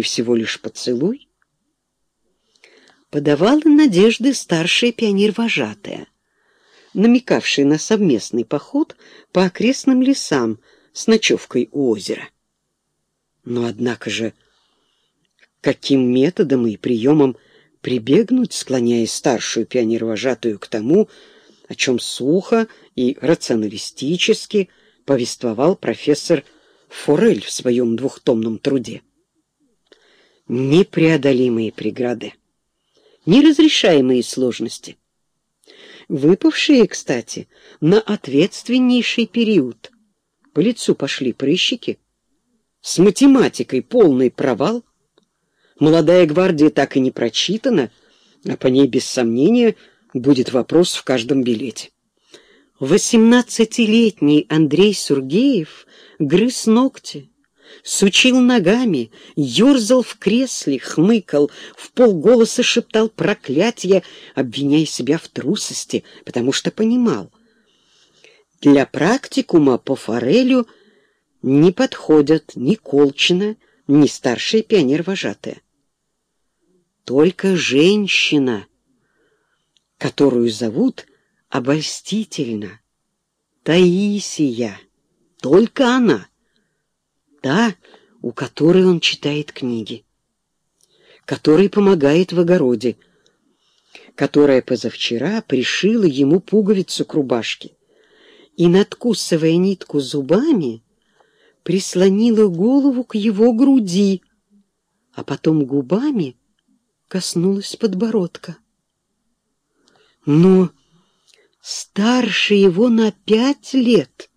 и всего лишь поцелуй? Подавала надежды старшая пионер-вожатая, намекавшая на совместный поход по окрестным лесам с ночевкой у озера. Но, однако же, каким методом и приемом прибегнуть, склоняя старшую пионер-вожатую к тому, о чем сухо и рационалистически повествовал профессор Форель в своем двухтомном труде. Непреодолимые преграды, неразрешаемые сложности, выпавшие, кстати, на ответственнейший период. По лицу пошли прыщики, с математикой полный провал, молодая гвардия так и не прочитана, а по ней, без сомнения, будет вопрос в каждом билете. Восемнадцатилетний Андрей Сургеев грыз ногти, сучил ногами, ерзал в кресле, хмыкал, в полголоса шептал проклятия, обвиняя себя в трусости, потому что понимал. Для практикума по форелю не подходят ни Колчина, ни старшая пионер-вожатая. Только женщина, которую зовут обольстительно. Таисия. Только она. Та, у которой он читает книги. Которой помогает в огороде. Которая позавчера пришила ему пуговицу к рубашке. И, надкусывая нитку зубами, прислонила голову к его груди, а потом губами коснулась подбородка. Но старше его на пять лет.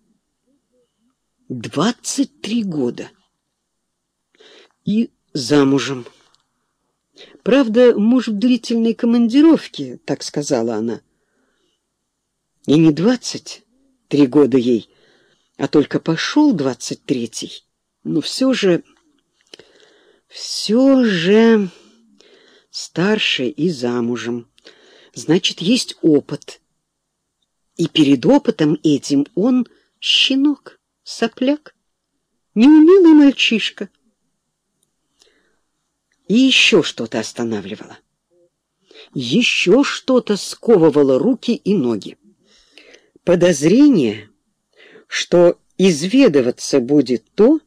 Двадцать три года. И замужем. Правда, муж в длительной командировке, так сказала она. И не двадцать три года ей, а только пошел двадцать третий. Но все же... Все же старше и замужем. Значит, есть опыт. И перед опытом этим он щенок, сопляк, неумелый мальчишка. И еще что-то останавливало. Еще что-то сковывало руки и ноги. Подозрение, что изведываться будет то,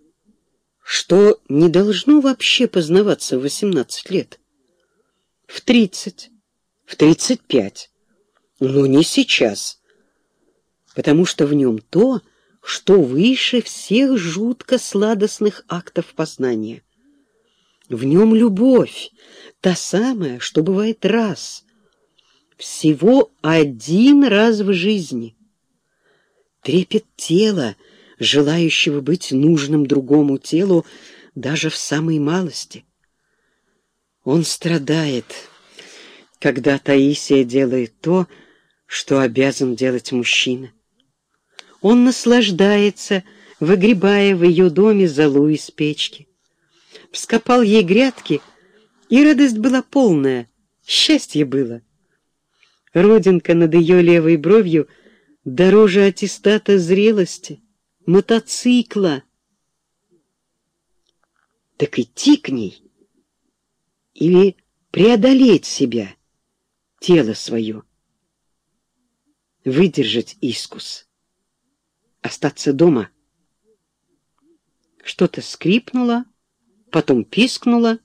что не должно вообще познаваться в 18 лет, в 30, в 35, но не сейчас потому что в нем то, что выше всех жутко сладостных актов познания. В нем любовь, та самая, что бывает раз, всего один раз в жизни. Трепет тела, желающего быть нужным другому телу даже в самой малости. Он страдает, когда Таисия делает то, что обязан делать мужчина. Он наслаждается, выгребая в ее доме золу из печки. Вскопал ей грядки, и радость была полная, счастье было. Родинка над ее левой бровью дороже аттестата зрелости, мотоцикла. Так идти к ней или преодолеть себя, тело свое, выдержать искус остаться дома. Что-то скрипнуло, потом пискнуло,